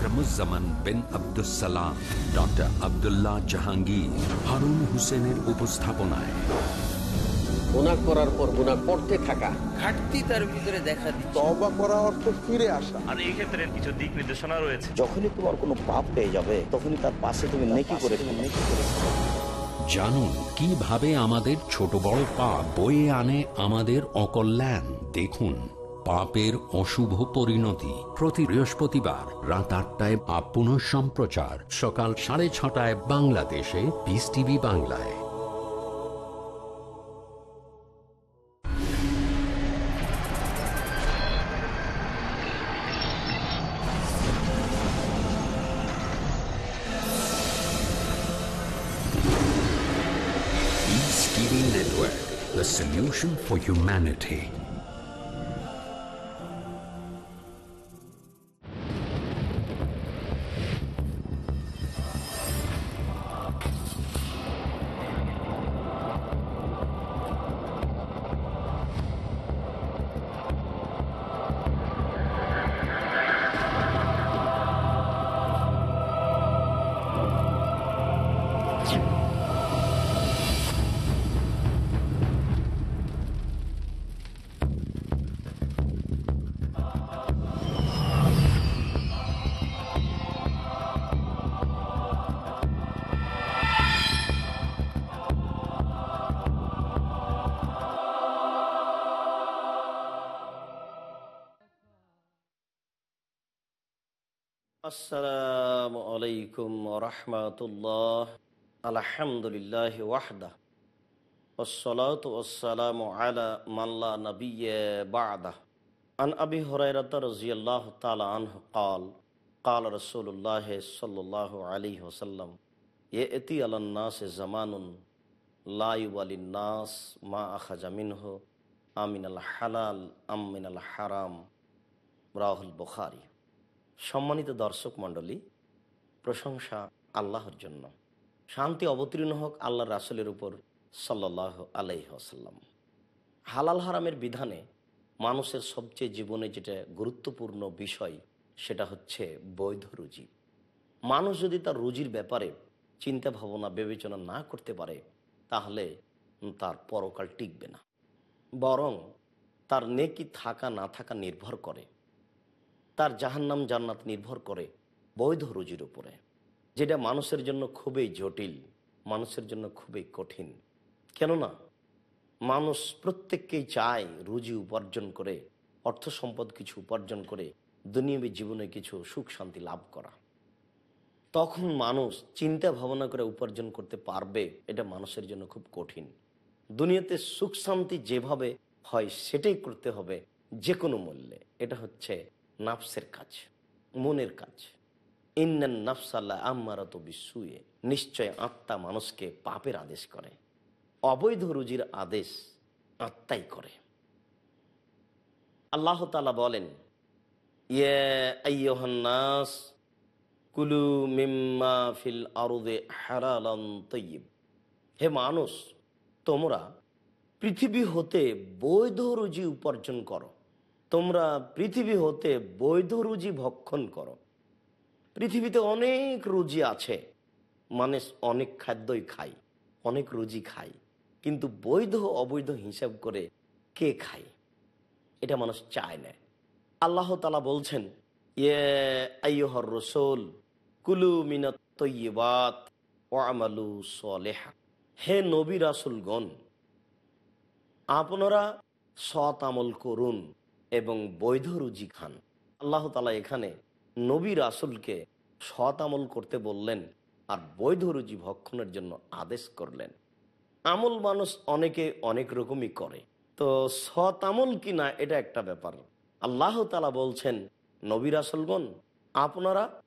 Akramuzzaman bin Abdussalam doctor Abdullah Jahangir Harun হোসেনের উপস্থাপনায়। করার পর করতে থাকা। ঘাটতি তার ভিতরে দেখা দিচ্ছে। তবা করা অর্থ ফিরে আসা। আর এই ক্ষেত্রে কিছু দিক নির্দেশনা রয়েছে। যখনই তোমার কোনো পাপ পেয়ে যাবে তখনই তার পাশে তুমি নেকি করে নেকি করে জানুন কীভাবে আমাদের ছোট বড় পাপ বয়ে আনে আমাদের অকল্যাণ? দেখুন। পাপের অশুভ পরিণতি। প্রতি বৃহস্পতিবার রাত আটটায় আপ পুনঃ সম্প্রচার। সকাল সাড়ে ছটায় বাংলাদেশে। পিস টিভি বাংলায়। For humanity. আসসালামু আলাইকুম রহমতুল্লাহ আলহামদুলিল্লাহ ওয়াহদা والصلاة والسلام على من لا نبي بعده عن أبي هريرة رضي الله تعالى عنه قال قال رسول الله صلى الله عليه وسلم يأتي على الناس زمان لا يولي الناس ما أخذ منه أمن الحلال أم من الحرام রাহুল বুখারী সম্মানিত দর্শক মণ্ডলী, প্রশংসা আল্লাহর জন্য। শান্তি অবতীর্ণ হোক আল্লাহ রাসুলের উপর সাল্লাহ আলাইসাল্লাম হালাল হারামের বিধানে মানুষের সবচেয়ে জীবনে যেটা গুরুত্বপূর্ণ বিষয়, সেটা হচ্ছে বৈধ রুজি। মানুষ যদি তার রুজির ব্যাপারে চিন্তা ভাবনা বিবেচনা না করতে পারে, তাহলে তার পরকাল টিকবে না। বরং তার নেকি থাকা না থাকা নির্ভর করে। তার জাহান্নাম জান্নাত নির্ভর করে বৈধ রুজির উপরে। যেটা মানুষের জন্য খুবই জটিল, মানুষের জন্য খুবই কঠিন। কেননা, মানুষ প্রত্যেককেই চায় রুজি উপার্জন করে, অর্থ সম্পদ কিছু উপার্জন করে, দুনিয়াবী জীবনে কিছু সুখ শান্তি লাভ করা। তখন মানুষ চিন্তা ভাবনা করে উপার্জন করতে পারবে, এটা মানুষের জন্য খুব কঠিন। দুনিয়াতে সুখ শান্তি যেভাবে হয়, সেটাই করতে হবে যে কোনো মূল্যে। এটা হচ্ছে নাফসের কাজ, মনের কাজ। ইন্নান নাফসাল্লাহ আম্মারত বিশুয়ে নিশ্চয় আত্মা মানুষকে পাপের আদেশ করে। অবৈধ রুজির আদেশ আত্মাই করে। আল্লাহ তালা বলেন ইয়েহান্নাস কুলু মিম্মা ফিল আরুদে হারালান তৈব হে মানুষ, তোমরা পৃথিবী হতে বৈধ রুজি উপার্জন করো। তোমরা পৃথিবী হতে বৈধ রুজি ভক্ষণ করো। পৃথিবীতে অনেক রুজি আছে মানুষ অনেক খাদ্যই খায় অনেক রুজি খায় কিন্তু বৈধ অবৈধ হিসাব করে কে খায়? এটা মানুষ চায় না। আল্লাহ তালা বলছেন ইয়ে রসোল, কুলু মিনাত হে নবী রাসুলগণ, আপনারা সৎ আমল করুন। এবং বৈধ রুজি খান। আল্লাহ তালা এখানে নবী রাসুলকে সৎ আমল করতে বললেন আর বৈধ রুজি ভক্ষণের জন্য আদেশ করলেন। আমল মানুষ অনেকে অনেক রকমই করে। তো সৎ আমল কি না, এটা একটা ব্যাপার। আল্লাহ তালা বলছেন, নবী রাসুলগণ, আপনারা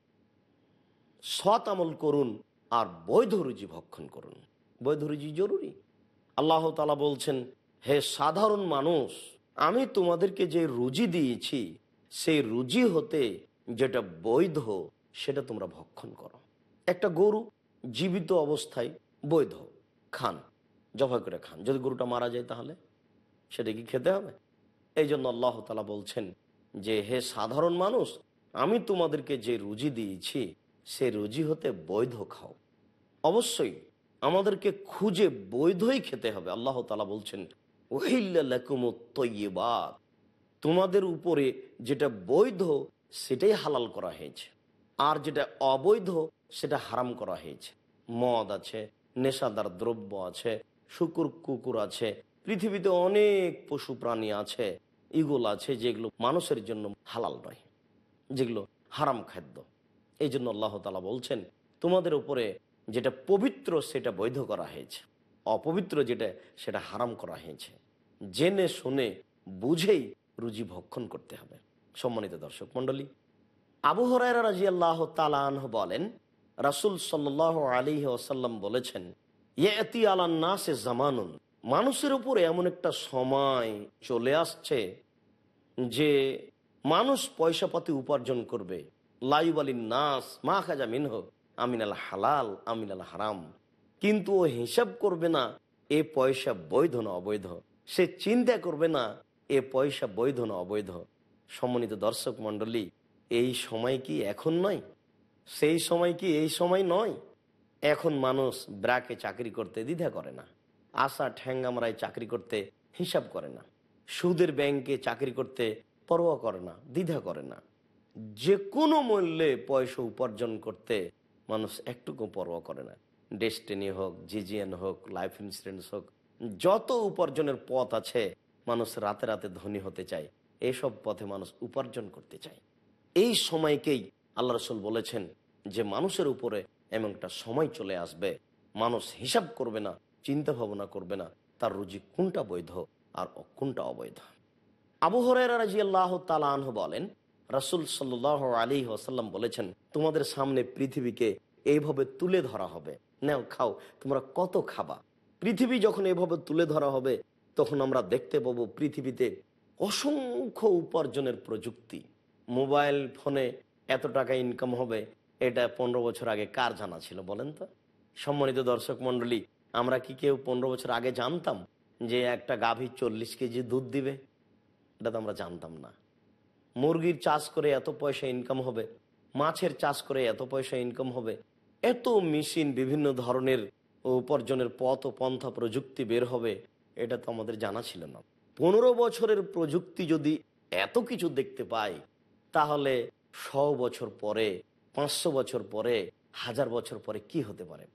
সৎ আমল করুন আর বৈধ রুজি ভক্ষণ করুন। বৈধ রুজি জরুরি। আল্লাহ তালা বলছেন, হে সাধারণ মানুষ আমি তোমাদেরকে যে রুজি দিয়েছি, সেই রুজি হতে যেটা বৈধ, সেটা তোমরা ভক্ষণ করো। একটা গরু জীবিত অবস্থায় বৈধ, খান জবাই করে খান। যদি গরুটা মারা যায় তাহলে, সেটা কি খেতে হবে? এই জন্য আল্লাহ তালা বলছেন যে, হে সাধারণ মানুষ, আমি তোমাদেরকে যে রুজি দিয়েছি, সে রুজি হতে বৈধ খাও। অবশ্যই আমাদেরকে খুঁজে বৈধই খেতে হবে। আল্লাহ তালা বলছেন ওহিল্লাকুমত তোমাদের উপরে যেটা বৈধ, সেটাই হালাল করা হয়েছে। আর যেটা অবৈধ, সেটা হারাম করা হয়েছে। মদ আছে, নেশাদার দ্রব্য আছে, শুকুর কুকুর আছে, পৃথিবীতে অনেক পশু প্রাণী আছে ইগুল আছে, যেগুলো মানুষের জন্য হালাল নয়, যেগুলো হারাম খাদ্য। এই জন্য আল্লাহ তালা বলছেন, তোমাদের উপরে যেটা পবিত্র, সেটা বৈধ করা হয়েছে। অপবিত্র যেটা, সেটা হারাম করা হয়েছে। জেনে, শুনে, বুঝেই রুজি ভক্ষণ করতে হবে। সম্মানিত দর্শক মন্ডলী আবু হরাইরা রাজি আল্লাহ তালাহ বলেন, রাসুল সাল্লাহ আলী ওসাল্লাম বলেছেন, ইয়েতি আলান্না সে জামানুন। মানুষের উপরে এমন একটা সময় চলে আসছে যে মানুষ পয়সাপাতি উপার্জন করবে। লাইব আলী নাস, মা খাজা মিনহ, আমিনাল হালাল, আমিনাল হারাম। কিন্তু ও হিসাব করবে না, এ পয়সা বৈধ না অবৈধ। সে চিন্তা করবে না, এ পয়সা বৈধ না অবৈধ। সম্মানিত দর্শক মণ্ডলী, এই সময় কি এখন নয়? সেই সময় কি এই সময় নয়? এখন মানুষ ব্রাকে চাকরি করতে দ্বিধা করে না, আশা ঠ্যাঙ্গামরায় চাকরি করতে হিসাব করে না, সুদের ব্যাংকে চাকরি করতে পরোয়া করে না, দ্বিধা করে না। যে কোনো মূল্যে পয়সা উপার্জন করতে মানুষ একটুকু পরোয়া করে না। ডেস্টিনি হোক, জিজিএন হোক, লাইফ ইন্স্যুরেন্স হোক, যত উপার্জনের পথ আছে, মানুষ রাতে রাতে ধনী হতে চায়। এসব পথে মানুষ উপার্জন করতে চায়। এই সময়কেই আল্লাহ রসুল বলেছেন যে, মানুষের উপরে এমন একটা সময় চলে আসবে। মানুষ হিসাব করবে না, চিন্তা ভাবনা করবে না, তার রুজি কোনটা বৈধ আর কোনটা অবৈধ। আবু হরাইরা রাজি আল্লাহ বলেন, রাসুল সাল্লাহ আলী ওসাল্লাম বলেছেন, তোমাদের সামনে পৃথিবীকে এইভাবে তুলে ধরা হবে। নাও খাও, তোমরা কত খাবা? পৃথিবী যখন এভাবে তুলে ধরা হবে, তখন আমরা দেখতে পাবো পৃথিবীতে অসংখ্য উপার্জনের প্রযুক্তি। মোবাইল ফোনে এত টাকা ইনকাম হবে, এটা পনেরো বছর আগে কার জানা ছিল বলেন তো? সম্মানিত দর্শক মন্ডলী আমরা কি কেউ পনেরো বছর আগে জানতাম যে একটা গাভী চল্লিশ কেজি দুধ দিবে? এটা তো আমরা জানতাম না। মুরগির চাষ করে এত পয়সা ইনকাম হবে, মাছের চাষ করে এত পয়সা ইনকাম হবে এত মেশিন বিভিন্ন ধরনের উপার্জনের পথ ও পন্থা প্রযুক্তি বের হবে, এটা তো আমাদের জানা ছিল না। পনেরো বছরের প্রযুক্তি যদি এত কিছু দেখতে পাই, তাহলে শ বছর পরে, পাঁচশো বছর পরে, হাজার বছর পরে কি হতে পারে?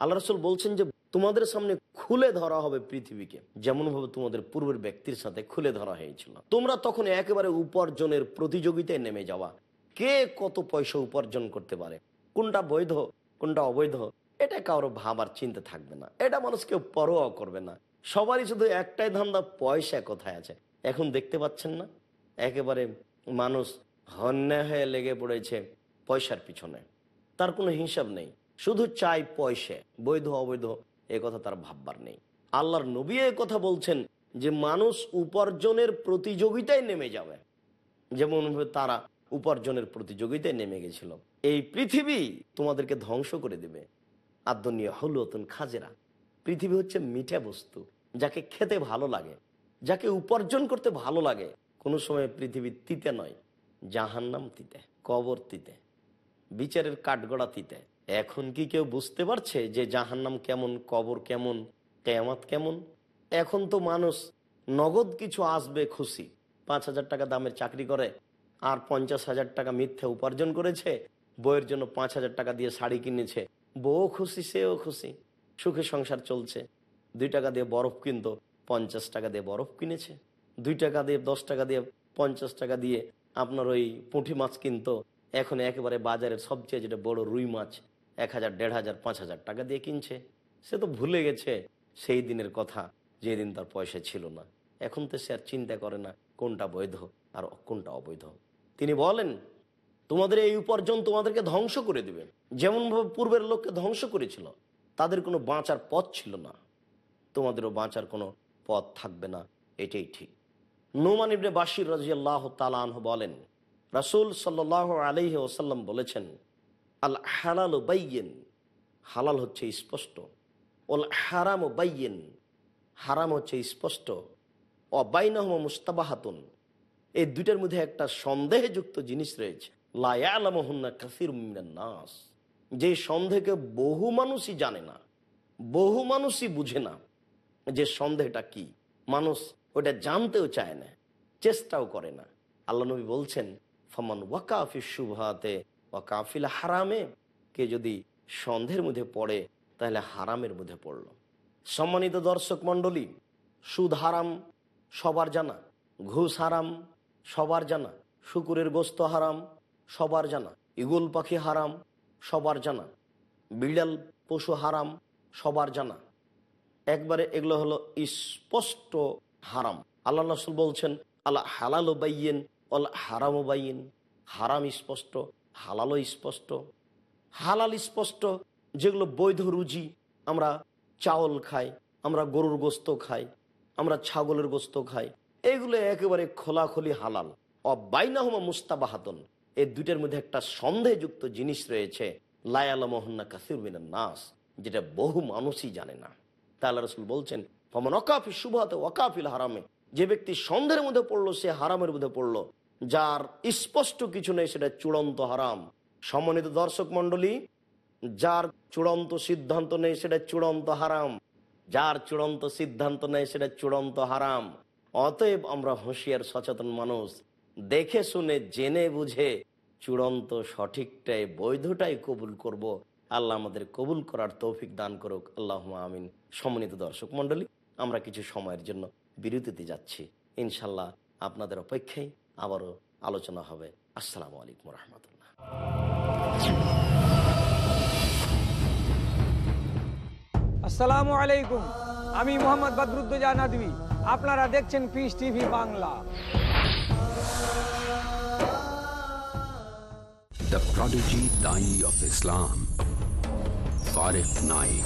আল্লাহ রসুল বলছেন যে, তোমাদের সামনে খুলে ধরা হবে পৃথিবীকে। যেমন ভাবে তোমাদের পূর্বের ব্যক্তির সাথে খুলে ধরা হয়েছিল। তোমরা তখন একেবারে উপার্জনের প্রতিযোগিতায় নেমে যাওয়া। কে কত পয়সা উপার্জন করতে পারে? কোনটা বৈধ? কোনটা অবৈধ, এটা কারও ভাবার চিন্তা থাকবে না। এটা মানুষ কেউ পরোয়া করবে না। সবারই শুধু একটাই ধান্দা, পয়সা কোথায় আছে? এখন দেখতে পাচ্ছেন না? একেবারে মানুষ হন্যা হয়ে লেগে পড়েছে পয়সার পিছনে। তার কোনো হিসাব নেই। শুধু চাই পয়সা, বৈধ, অবৈধ, এ কথা তার ভাববার নেই। আল্লাহর নবী এ কথা বলছেন যে, মানুষ উপার্জনের প্রতিযোগিতায় নেমে যাবে। যেমন তারা উপার্জনের প্রতিযোগিতায় নেমে গেছিল। এই পৃথিবী তোমাদেরকে ধ্বংস করে দেবে। আদনীয় হলুতন খাজেরা। পৃথিবী হচ্ছে মিঠা বস্তু, যাকে খেতে ভালো লাগে, যাকে উপার্জন করতে ভালো লাগে। কোনো সময় পৃথিবী তিতে নয়, জাহান্নাম তিতে, কবর তিতে, বিচারের কাঠগড়া তিতে। এখন কি কেউ বুঝতে পারছে যে জাহান্নাম কেমন, কবর কেমন, কেয়ামাত কেমন? এখন তো মানুষ নগদ কিছু আসবে খুশি। পাঁচ হাজার টাকা দামের চাকরি করে, আর পঞ্চাশ হাজার টাকা মিথ্যে উপার্জন করেছে বইয়ের জন্য পাঁচ হাজার টাকা দিয়ে শাড়ি কিনেছে। বউ খুশি, সেও খুশি। সুখে সংসার চলছে। দুই টাকা দিয়ে বরফ কিনতো, পঞ্চাশ টাকা দিয়ে বরফ কিনেছে। দুই টাকা দিয়ে, দশ টাকা দিয়ে, পঞ্চাশ টাকা দিয়ে আপনার ওই পুঁটি মাছ কিনতো। এখন একেবারে বাজারের সবচেয়ে যেটা বড় রুই মাছ, এক হাজার, দেড় হাজার, পাঁচ হাজার টাকা দিয়ে কিনছে। সে তো ভুলে গেছে সেই দিনের কথা, যেদিন তার পয়সা ছিল না। এখন তো সে আর চিন্তা করে না কোনটা বৈধ আর কোনটা অবৈধ। তিনি বলেন তোমাদের এই উপার্জন তোমাদেরকে ধ্বংস করে দেবে। যেমনভাবে পূর্বের লোককে ধ্বংস করেছিল, তাদের কোনো বাঁচার পথ ছিল না। তোমাদেরও বাঁচার কোনো পথ থাকবে না, এটাই ঠিক। নোমান ইবনে বাসির রাজিয়াল্লাহ তালাহ বলেন, রাসুল সাল্লাহ আলহি ওসাল্লাম বলেছেন, আল হালাল বাইয়েন হালাল হচ্ছে স্পষ্ট। ওল হারাম ও বাইয়েন হারাম হচ্ছে স্পষ্ট। ও বাইনাহম মুস্তাবাহাতুন এই দুইটার মধ্যে একটা সন্দেহযুক্ত জিনিস রয়েছে। লায়ালামহন্না কাসির নাস। যে সন্দেহকে বহু মানুষই জানে না, বহু মানুষই বুঝে না যে সন্দেহটা কি। মানুষ ওটা জানতেও চায় না, চেষ্টাও করে না। আল্লাহ নবী বলছেন, ফমান ওয়াকাফি শুভাতে ওয়াকাফিল হারামে। কে যদি সন্দেহের মধ্যে পড়ে, তাহলে হারামের মধ্যে পড়ল। সম্মানিত দর্শক মণ্ডলী, সুদ হারাম সবার জানা, ঘুষ হারাম সবার জানা, শুকুরের গোস্ত হারাম সবার জানা। ইগুল পাখি হারাম, সবার জানা। বিড়াল, পশু হারাম, সবার জানা। একবারে এগুলো হলো স্পষ্ট হারাম। আল্লাহ রসুল বলছেন আল্লাহ হালাল বাইয়েন আল্লাহ হারাম বাইয়েন। হারাম স্পষ্ট, হালালও স্পষ্ট। হালাল স্পষ্ট, যেগুলো বৈধ রুজি, আমরা চাউল খাই, আমরা গরুর গোস্ত খাই, আমরা ছাগলের গোস্ত খাই, এগুলো একেবারে খোলাখুলি হালাল। অবাইনাহমা মুস্তাবাহাতন। এই দুইটার মধ্যে একটা সন্দেহযুক্ত জিনিস রয়েছে। লায়ালা মোহন্না কাসির মিনান নাস, যেটা বহু মানুষই জানে না। তাহলে রসুল বলছেন, ফমন অকাফি শুভাতে ওয়াকাফিল হারামে যে ব্যক্তি সন্দেহের মধ্যে পড়ল, সে হারামের মধ্যে পড়ল। যার স্পষ্ট কিছু নেই, সেটা চূড়ান্ত হারাম। সম্মানিত দর্শক মণ্ডলী, যার চূড়ান্ত সিদ্ধান্ত নেই, সেটা চূড়ান্ত হারাম। যার চূড়ান্ত সিদ্ধান্ত নেই, সেটা চূড়ান্ত হারাম। অতএব আমরা হুঁশিয়ার, সচেতন মানুষ। দেখে শুনে, জেনে বুঝে চূড়ান্ত সঠিকটাই, বৈধটাই কবুল করব। আল্লাহ আমাদের কবুল করার তৌফিক দান করুক। আল্লাহ আমিন। সম্মানিত দর্শক মণ্ডলী, আমরা কিছু সময়ের জন্য বিরতিতে যাচ্ছি। ইনশাল্লাহ আপনাদের অপেক্ষায় আবারও আলোচনা হবে। আসসালামু আলাইকুম রহমতুল্লাহ। আসসালামু আলাইকুম। আমি মোহাম্মদ বদরুদ্দোজা নদী আপনারা দেখছেন peace TV Bangla. The prodigy Dai of Islam. Farif Naik.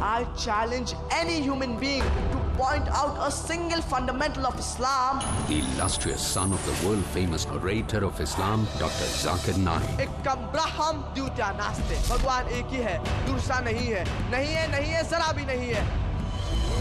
I challenge any human being to point out a single fundamental of Islam. The illustrious son of the world famous orator of Islam, Dr. Zakir Naik. एक कम ब्रह्म द्वितीय नास्ते भगवान एक ही है दूसरा नहीं है नहीं है नहीं है जरा भी नहीं है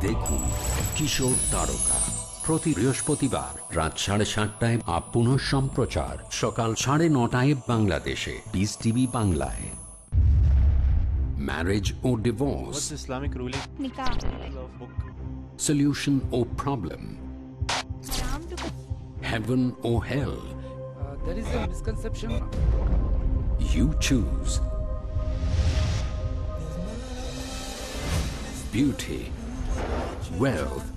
দেখুন কিশোর তারকা। প্রতি বৃহস্পতিবার রাত সাড়ে সাতটায় আপন সম্প্রচার। সকাল সাড়ে নটায় বাংলাদেশে। বিস টিভি বাংলায়। ম্যারেজ ও divorce Islamic ruling solution O problem heaven or hell uh, there is a misconception. You choose. Beauty wealth,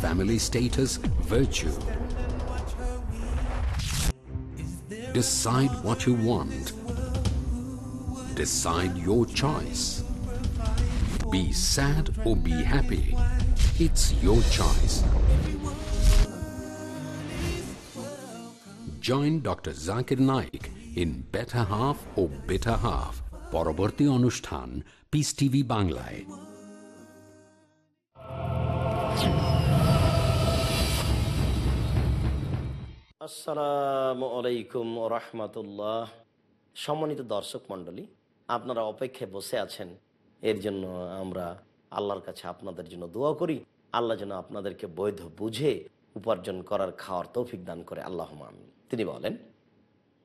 family status, virtue. Decide what you want. Decide your choice. Be sad or be happy. It's your choice. Join Dr. Zakir Naik in Better Half or Bitter Half. পরবর্তী অনুষ্ঠান piece TV বাংলায় আসসালামু আলাইকুম রহমতুল্লাহ। সম্মানিত দর্শক মণ্ডলী, আপনারা অপেক্ষায় বসে আছেন। এর জন্য আমরা আল্লাহর কাছে আপনাদের জন্য দোয়া করি। আল্লাহ যেন আপনাদেরকে বৈধ বুঝে উপার্জন করার খাওয়ার তৌফিক দান করে। আল্লাহ আমিন। তিনি বলেন,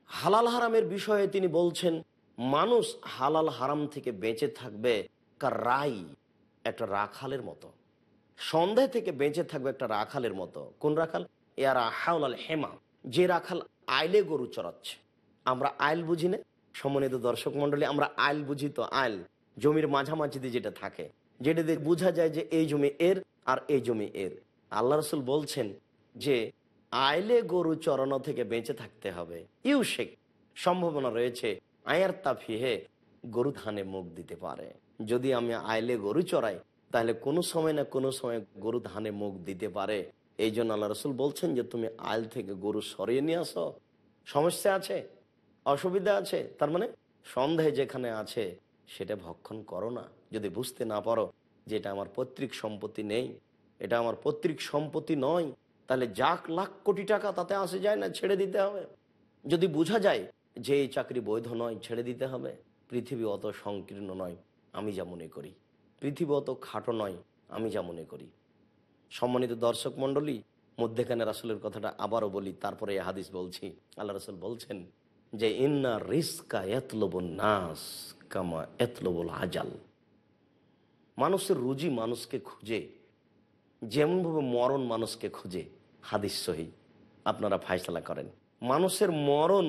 হালাল হারামের বিষয়ে তিনি বলছেন, মানুষ হালাল হারাম থেকে বেঁচে থাকবে কার রাই, একটা রাখালের মতো। সন্দেহ থেকে বেঁচে থাকবে একটা রাখালের মতো। কোন রাখাল? এরা হাওলাল হেমা। যে রাখাল আইলে গরু চড়াচ্ছে। আমরা আইল বুঝি না। সম্মানিত দর্শক মন্ডলী আমরা আইল বুঝি তো আইল। জমির মাঝামাঝিতে যেটা থাকে, যেটা দিয়ে বোঝা যায় যে এই জমি এর আর এই জমি এর। আল্লাহ রসুল বলছেন যে, আইলে গরু চড়ানো থেকে বেঁচে থাকতে হবে। ইউ শেখ, সম্ভাবনা রয়েছে, আয়ার তাফিহে গরু ধানে মুখ দিতে পারে। যদি আমি আইলে গরু চড়াই, তাহলে কোনো সময় না কোনো সময় গরু ধানে মুখ দিতে পারে। এই জন্য আল্লাহ রসুল বলছেন যে, তুমি আইল থেকে গরু সরিয়ে নিয়ে আসো। সমস্যা আছে? অসুবিধা আছে? তার মানে সন্দেহ যেখানে আছে, সেটা ভক্ষণ করো না। যদি বুঝতে না পারো যে এটা আমার পৈতৃক সম্পত্তি নেই, এটা আমার পৈতৃক সম্পত্তি নয়, তাহলে যাক লাখ কোটি টাকা তাতে আসে যায় না, ছেড়ে দিতে হবে। যদি বোঝা যায় যে এই চাকরি বৈধ নয়, ছেড়ে দিতে হবে। পৃথিবী অত সংকীর্ণ নয়, আমি যা মনে করি। পৃথিবী অত খাটো নয়, আমি যা মনে করি। সম্মানিত দর্শক মণ্ডলী, মধ্যেখানে রাসুলের কথাটা আবারও বলি, তারপরে এই হাদিস বলছি। আল্লাহ রসুল বলছেন যে, ইন্না রিস্কা এতলবুল নাস কামা এতলবুল আজাল। মানুষের রুজি মানুষকে খুঁজে, যেমনভাবে মরণ মানুষকে খুঁজে, হাদিস সহি। আপনারা ফাইসলা করেন। মানুষের মরণ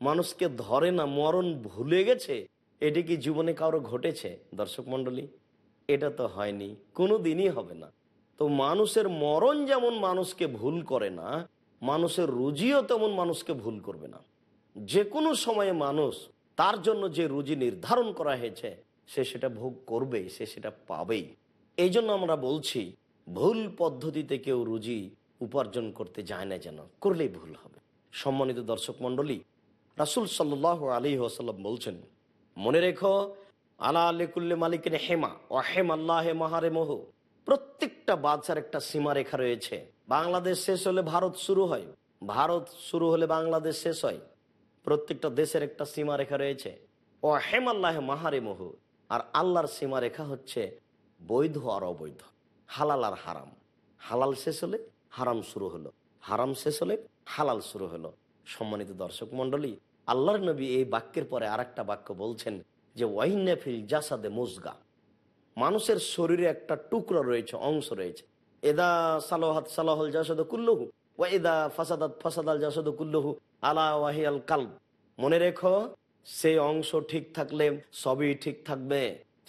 মানুষকে ধরে না, মরণ ভুলে গেছে, এটি কি জীবনে কারও ঘটেছে? দর্শক মণ্ডলী, এটা তো হয়নি কোনো দিনই হবে না। তো মানুষের মরণ যেমন মানুষকে ভুল করে না, মানুষের রুজিও তেমন মানুষকে ভুল করবে না। যে কোনো সময়ে মানুষ তার জন্য যে রুজি নির্ধারণ করা হয়েছে, সে সেটা ভোগ করবে সে সেটা পাবেই। এই জন্য আমরা বলছি, ভুল পদ্ধতিতে কেউ রুজি উপার্জন করতে যায় না যেন, করলেই ভুল হবে। সম্মানিত দর্শক মণ্ডলী, রাসুল সাল্লাহ আলী ওসাল্লাম বলছেন, মনে রেখো, আলা আলিকুল্লে মালিকের হেমা, ও হেম আল্লাহ মাহারে মোহ প্রত্যেকটা বাদশার একটা সীমারেখা রয়েছে। বাংলাদেশ শেষ হলে ভারত শুরু হয়। ভারত শুরু হলে বাংলাদেশ শেষ হয়। প্রত্যেকটা দেশের একটা সীমারেখা রয়েছে। ও হেম আল্লাহ মাহারে মোহ আর আল্লাহর সীমারেখা হচ্ছে বৈধ আর অবৈধ। হালাল আর হারাম। হালাল শেষ হলে হারাম শুরু হলো। হারাম শেষ হলে হালাল শুরু হলো। সম্মানিত দর্শক মন্ডলী আল্লাহর নবী এই বাক্যের পরে আর বাক্য বলছেন যে ওয়াইনেফিল জাসাদে মুজগা। মানুষের শরীরে একটা টুকরো রয়েছে, অংশ রয়েছে। এদা সালোহাত সালাহল জাসদ কুল্লহু ও এদা ফাসাদাত ফাসাদাল জাসদ কুল্লহু আলা ওয়াহিয়াল কাল মনে রেখো সেই অংশ ঠিক থাকলে সবই ঠিক থাকবে।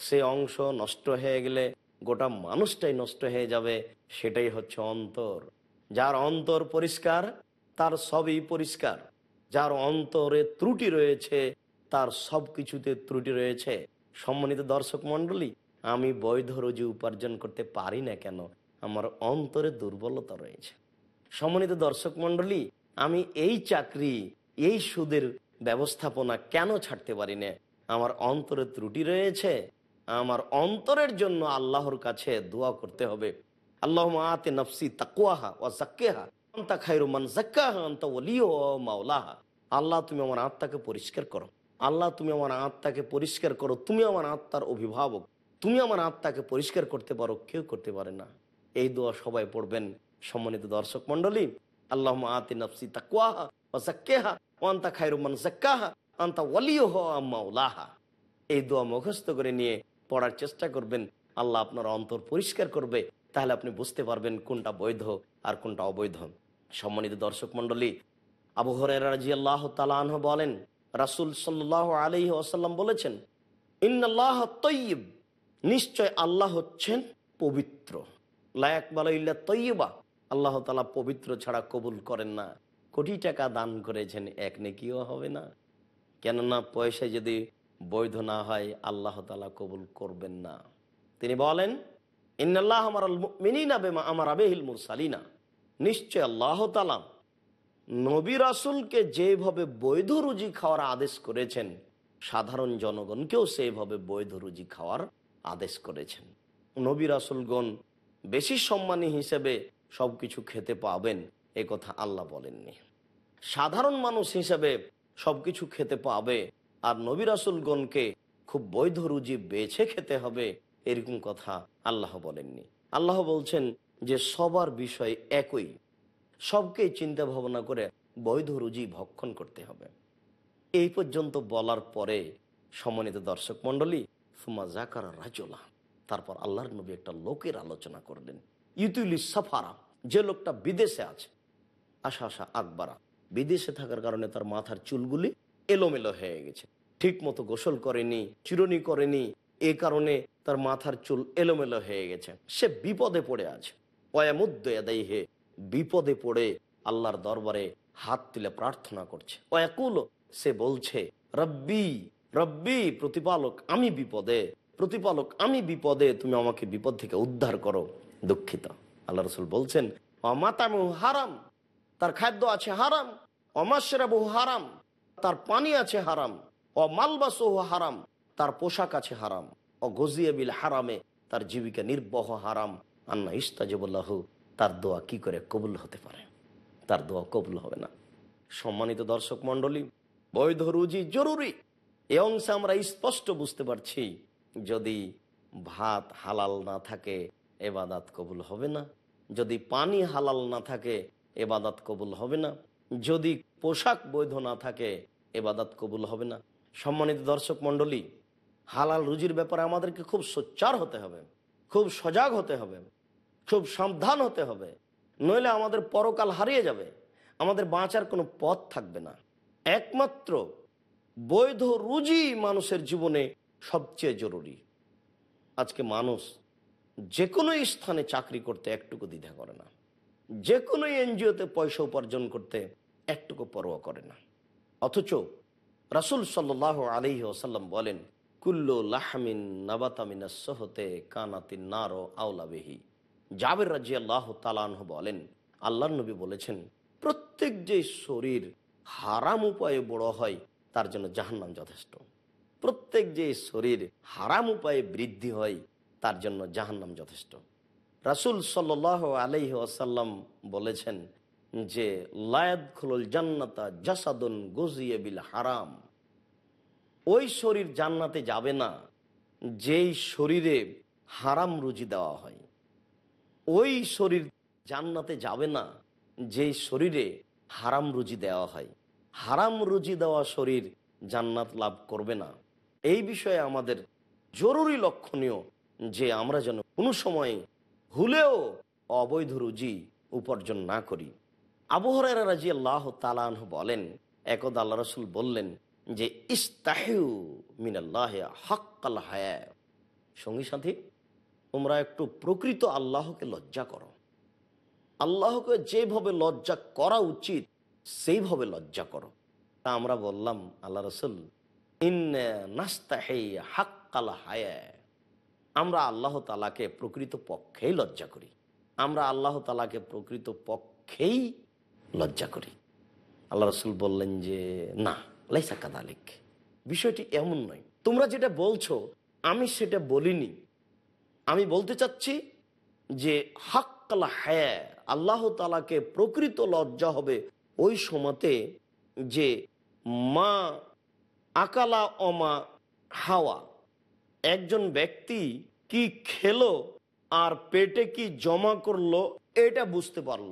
সে অংশ নষ্ট হয়ে গেলে গোটা মানুষটাই নষ্ট হয়ে যাবে, সেটাই হচ্ছে অন্তর। যার অন্তর পরিষ্কার, তার সবই পরিষ্কার। যার অন্তরে ত্রুটি রয়েছে, তার সব কিছুতে ত্রুটি রয়েছে। সম্মানিত দর্শক মন্ডলী আমি বৈধ রুজি উপার্জন করতে পারি না কেন? আমার অন্তরে দুর্বলতা রয়েছে। সমন্বিত দর্শক মন্ডলী আমি এই চাকরি, এই সুদের ব্যবস্থাপনা কেন ছাড়তে পারি না? আমার অন্তরে ত্রুটি রয়েছে। আমার অন্তরের জন্য আল্লাহর কাছে দোয়া করতে হবে। আল্লাহ আতে নফসি তাকুয়াহা ও জাক্কেহা আন্তা খাইরুমান জাক্কাহা আন্তা ওলিও মাওলাহা। আল্লাহ, তুমি আমার আত্মাকে পরিষ্কার করো। আল্লাহ, তুমি আমার আত্মাকে পরিষ্কার করো। তুমি আমার আত্মার অভিভাবক। তুমি আমার আত্মাকে পরিষ্কার করতে পারো, কেউ করতে পারে না। এই দোয়া সবাই পড়বেন। সম্মানিত দর্শক মন্ডলী আল্লাহ আতি নফসি তাকুয়াহা ও জাক্কেহা ও আন্তা খাইরুমান জাক্কাহা আন্তা ওলিও মাওলাহা এই দোয়া মুখস্থ করে নিয়ে পড়ার চেষ্টা করবেন। আল্লাহ আপনার অন্তর পরিষ্কার করবে। তাহলে আপনি বুঝতে পারবেন কোনটা বৈধ আর কোনটা অবৈধ। সম্মানিত দর্শক মন্ডলী আবু হরাজি আল্লাহ তালাহ বলেন, রাসুল সাল্লাহ আলি আসাল্লাম বলেছেন ইন্নআল্লাহ তৈব নিশ্চয় আল্লাহ হচ্ছেন পবিত্র। লায়াক বালা তৈবা আল্লাহ তালা পবিত্র ছাড়া কবুল করেন না। কোটি টাকা দান করেছেন, এক নেকিও হবে না। কেননা পয়সা যদি বৈধ না হয়, আল্লাহ তালা কবুল করবেন না। তিনি বলেন ইন্নআল্লাহ আমার মিনিনা বেমা আমার আবেহিল মুরসালিনা। নিশ্চয় আল্লাহ তালা নবী রাসুলকে যেভাবে বৈধ রুজি খাওয়ার আদেশ করেছেন, সাধারণ জনগণকেও সেইভাবে বৈধ রুজি খাওয়ার আদেশ করেছেন। নবী রাসুলগণ বেশি সম্মানী হিসেবে সবকিছু খেতে পাবেন, এ কথা আল্লাহ বলেননি। সাধারণ মানুষ হিসেবে সবকিছু খেতে পাবে, আর নবী রাসুলগণকে খুব বৈধ রুজি বেছে খেতে হবে, এরকম কথা আল্লাহ বলেননি। আল্লাহ বলছেন যে সবার বিষয় একই, সবকেই চিন্তা ভাবনা করে বৈধ রুজি ভক্ষণ করতে হবে। এই পর্যন্ত বলার পরে সম্মানিত দর্শক মন্ডলী জাকার রাজোলা, তারপর আল্লাহর নবী একটা লোকের আলোচনা করলেন। ইউতুলি সাফারা, যে লোকটা বিদেশে আছে, আশা আশা আকবারা, বিদেশে থাকার কারণে তার মাথার চুলগুলি এলোমেলো হয়ে গেছে। ঠিক মতো গোসল করেনি, চিরনি করেনি, এ কারণে তার মাথার চুল এলোমেলো হয়ে গেছে। সে বিপদে পড়ে আছে। অয়ামুদ্দয়াদাই হে বিপদে পড়ে আল্লাহর দরবারে হাত তুলে প্রার্থনা করছে। অয়াকুল সে বলছে, রব্বি রব্বি, প্রতিপালক আমি বিপদে। প্রতিপালক আমি বিপদে, তুমি আমাকে বিপদ থেকে উদ্ধার করো, দুঃখিত। আল্লাহ রসুল বলছেন অমাতামু হারাম, তার খাদ্য আছে হারাম। অমাশরাবু হারাম, তার পানি আছে হারাম। ও মালবাসহ হারাম, তার পোশাক আছে হারাম। ও হারামে, তার জীবিকা নির্বহ হারাম। আন্না ইস্তাজবুল্লাহ, তার দোয়া কি করে কবুল হতে পারে? তার দোয়া কবুল হবে না। সম্মানিত দর্শক মন্ডলী বৈধ রুজি জরুরি। এ অংশে আমরা স্পষ্ট বুঝতে পারছি, যদি ভাত হালাল না থাকে, এবাদাত কবুল হবে না। যদি পানি হালাল না থাকে, এবাদাত কবুল হবে না। যদি পোশাক বৈধ না থাকে, এবাদাত কবুল হবে না। সম্মানিত দর্শক মন্ডলী হালাল রুজির ব্যাপারে আমাদেরকে খুব সোচ্চার হতে হবে, খুব সজাগ হতে হবে, খুব সাবধান হতে হবে। নইলে আমাদের পরকাল হারিয়ে যাবে, আমাদের বাঁচার কোনো পথ থাকবে না। একমাত্র বৈধ রুজি মানুষের জীবনে সবচেয়ে জরুরি। আজকে মানুষ যে কোনো স্থানে চাকরি করতে একটুকু দ্বিধা করে না। যে কোনো এনজিওতে পয়সা উপার্জন করতে একটুকু পরোয়া করে না। অথচ রাসুল সাল্লাহ আলহি ওসাল্লাম বলেন, কুল্লু লাহমিন নাবাতামিনা সহতে কানাতিন নারো আউলাবেহি জাবের রাজি আল্লাহ তালানহ বলেন আল্লাহ নবী বলেছেন, প্রত্যেক যে শরীর হারাম উপায়ে বড় হয় তার জন্য জাহান্নাম যথেষ্ট। প্রত্যেক যে শরীর হারাম উপায়ে বৃদ্ধি হয়, তার জন্য জাহান্নাম যথেষ্ট। রাসুল সাল আলহি আসাল্লাম বলেছেন যে লায়াদ খুলুল জান্নাতা জাসাদুন গজিয়ে বিল হারাম। ওই শরীর জান্নাতে যাবে না, যেই শরীরে হারাম রুজি দেওয়া হয়। ওই শরীর জান্নাতে যাবে না, যেই শরীরে হারাম রুজি দেওয়া হয়। হারাম রুজি দেওয়া শরীর জান্নাত লাভ করবে না। এই বিষয়ে আমাদের জরুরি লক্ষণীয় যে আমরা যেন কোনো সময় ভুলেও অবৈধ রুজি উপার্জন না করি। আবহরারা রাজি আল্লাহ তালান বলেন, একদ আল্লাহ রসুল বললেন যে, ইস্তাহিউ মিনাল্লাহ হকাল হায়া। সঙ্গী সাথী, তোমরা একটু প্রকৃত আল্লাহকে লজ্জা করো। আল্লাহকে যেভাবে লজ্জা করা উচিত সেইভাবে লজ্জা করো। তা আমরা বললাম, আল্লাহ রসুল হায়া। আমরা আল্লাহ তালাকে প্রকৃত পক্ষেই লজ্জা করি। আমরা আল্লাহ তালাকে প্রকৃত পক্ষেই লজ্জা করি। আল্লাহ রসুল বললেন যে, না, লাইসা কাদালিক। বিষয়টি এমন নয়। তোমরা যেটা বলছো, আমি সেটা বলিনি। আমি বলতে চাচ্ছি যে, হাক্কাল হ্যাঁ আল্লাহ তালাকে প্রকৃত লজ্জা হবে ওই সময়তে যে মা আকালা অমা হাওয়া, একজন ব্যক্তি কি খেলো আর পেটে কি জমা করল এটা বুঝতে পারল।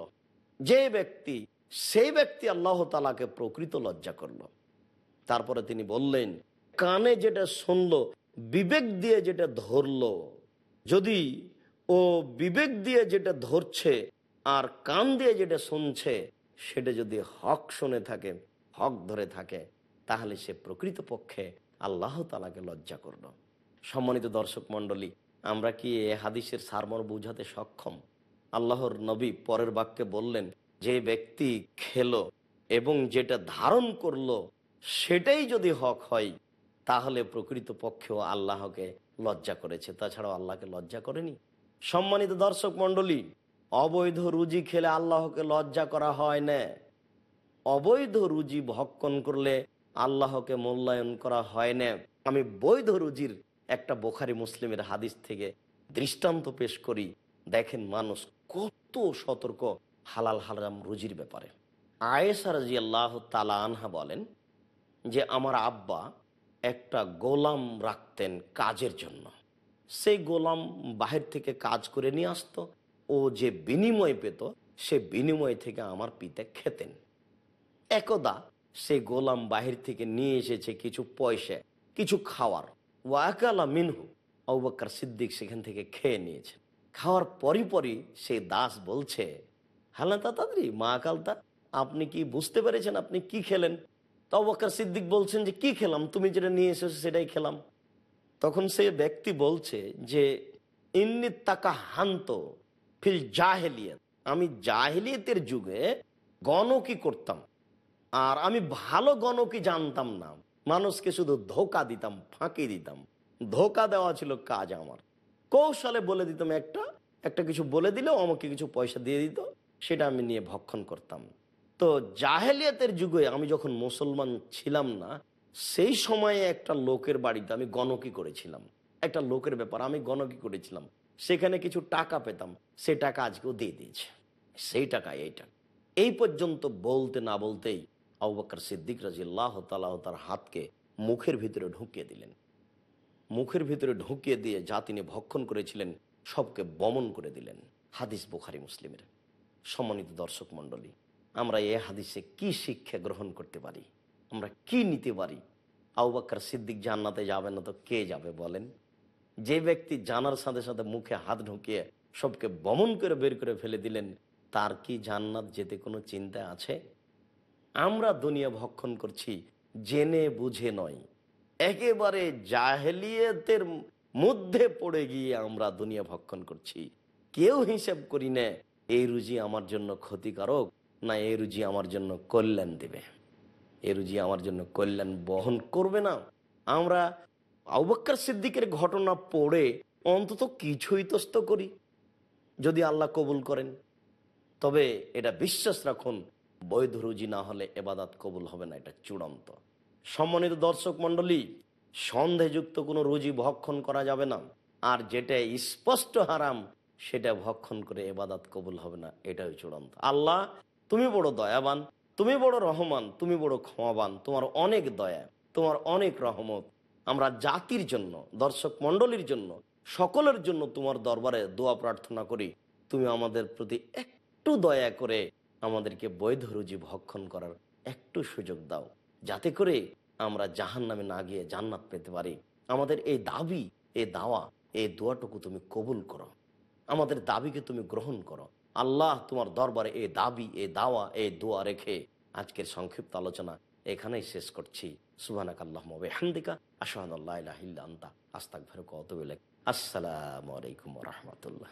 যে ব্যক্তি, সেই ব্যক্তি আল্লাহ তালাকে প্রকৃত লজ্জা করল। তারপরে তিনি বললেন, কানে যেটা শুনল, বিবেক দিয়ে যেটা ধরলো। যদি ও বিবেক দিয়ে যেটা ধরছে আর কান দিয়ে যেটা শুনছে সেটা যদি হক শুনে থাকে, হক ধরে থাকে, তাহলে সে প্রকৃত পক্ষে আল্লাহ তালাকে লজ্জা করল। সম্মানিত দর্শক মন্ডলী আমরা কি এ হাদিসের সারমর বুঝাতে সক্ষম? আল্লাহর নবী পরের বাক্যে বললেন, যে ব্যক্তি খেলো এবং যেটা ধারণ করল সেটাই যদি হক হয়, তাহলে প্রকৃত পক্ষেও আল্লাহকে লজ্জা করেছে। তাছাড়াও আল্লাহকে লজ্জা করেনি। সম্মানিত দর্শক মন্ডলী অবৈধ রুজি খেলে আল্লাহকে লজ্জা করা হয় না। অবৈধ রুজি ভক্ষণ করলে আল্লাহকে মূল্যায়ন করা হয় না। আমি বৈধ রুজির একটা বোখারি মুসলিমের হাদিস থেকে দৃষ্টান্ত পেশ করি। দেখেন মানুষ কত সতর্ক হালাল হালাম রুজির ব্যাপারে। আয়েসা রাজি আল্লাহ তালা আনহা বলেন যে, আমার আব্বা একটা গোলাম রাখতেন কাজের জন্য। সেই গোলাম বাহির থেকে কাজ করে নিয়ে আসতো ও যে বিনিময় পেত, সে বিনিময় থেকে আমার পিতা খেতেন। একদা সে গোলাম বাহির থেকে নিয়ে এসেছে কিছু পয়সা, কিছু খাওয়ার। ওয়াকালা মিনহু অবাক্কার সিদ্দিক সেখান থেকে খেয়ে নিয়েছে খাওয়ার পরই পরই সে দাস বলছে হালা তাড়াতাড়ি মা আকালতা আপনি কি বুঝতে পেরেছেন আপনি কি খেলেন? তবাক্কার সিদ্দিক বলছেন যে, কি খেলাম? তুমি যেটা নিয়ে এসেছ সেটাই খেলাম। তখন সে ব্যক্তি বলছে যে, ইন্নি তাকা হান্ত ফিল জাহেলিয়ত। আমি জাহেলিয়তের যুগে গণকি করতাম। আর আমি ভালো গণকি জানতাম না। মানুষকে শুধু ধোকা দিতাম, ফাঁকি দিতাম। ধোকা দেওয়া ছিল কাজ আমার। কৌশলে বলে দিতাম একটা একটা কিছু বলে দিলেও আমাকে কিছু পয়সা দিয়ে দিত, সেটা আমি নিয়ে ভক্ষণ করতাম। তো জাহেলিয়াতের যুগে আমি যখন মুসলমান ছিলাম না, সেই সময়ে একটা লোকের বাড়িতে আমি গণকি করেছিলাম। একটা লোকের ব্যাপার, আমি গণকি করেছিলাম। সেখানে কিছু টাকা পেতাম, সে টাকা আজকেও দিয়ে দিয়েছে। সেই টাকা এইটা। এই পর্যন্ত বলতে না বলতেই আউবাক্কর সিদ্দিক রাজি আল্লাহ তালাহ তার হাতকে মুখের ভিতরে ঢুকিয়ে দিলেন। মুখের ভিতরে ঢুকিয়ে দিয়ে যা তিনি ভক্ষণ করেছিলেন, সবকে বমন করে দিলেন। হাদিস বুখারি মুসলিমের। সম্মানিত দর্শক মণ্ডলী, আমরা এ হাদিসে কি শিক্ষা গ্রহণ করতে পারি? আমরা কি নিতে পারি? আউবাক্কর সিদ্দিক জান্নাতে যাবে না তো কে যাবে বলেন? যে ব্যক্তি জানার সাথে সাথে মুখে হাত ঢুকিয়ে সবকে বমন করে বের করে ফেলে দিলেন, তার কি জান্নাত যেতে কোনো চিন্তা আছে? আমরা দুনিয়া ভক্ষণ করছি জেনে বুঝে নয়। একেবারে জাহেলিয়তের মধ্যে পড়ে গিয়ে আমরা দুনিয়া ভক্ষণ করছি। কেউ হিসেব করি না, এই রুজি আমার জন্য ক্ষতিকারক না এই রুজি আমার জন্য কল্যাণ দেবে। এই রুজি আমার জন্য কল্যাণ বহন করবে না। আমরা আউবাক্কর সিদ্দিকের ঘটনা পড়ে অন্তত কিছুই তস্ত করি, যদি আল্লাহ কবুল করেন। তবে এটা বিশ্বাস রাখুন, বৈধ রুজি না হলে এবাদাত কবুল হবে না, এটা চূড়ান্ত। সম্মানিত দর্শক মণ্ডলী, সন্দেহযুক্ত কোনো রুজি ভক্ষণ করা যাবে না, আর যেটা স্পষ্ট হারাম, সেটা ভক্ষণ করে এবাদাত কবুল হবে না এটাই চূড়ান্ত। আল্লাহ, তুমি বড় দয়াবান, তুমি বড় রহমান, তুমি বড় ক্ষমাবান, তোমার অনেক দয়া, তোমার অনেক রহমত আমরা জাতির জন্য, দর্শক মণ্ডলীর জন্য, সকলের জন্য তোমার দরবারে দোয়া প্রার্থনা করি। তুমি আমাদের প্রতি একটু দয়া করে আমাদেরকে বৈধ রুজি ভক্ষণ করার একটু সুযোগ দাও, যাতে করে আমরা জাহান নামে না গিয়ে জান্নাত পেতে পারি। আমাদের এই দাবি, এই দাওয়া, এই দোয়াটুকু তুমি কবুল করো। আমাদের দাবিকে তুমি গ্রহণ করো। আল্লাহ তোমার দরবারে এই দাবি, এই দাওয়া, এই দোয়া রেখে আজকের সংক্ষিপ্ত আলোচনা এখানেই শেষ করছি। সুবানাক আল্লাহ আস্তাক আসসালামু আলাইকুম রহমতুল্লাহ।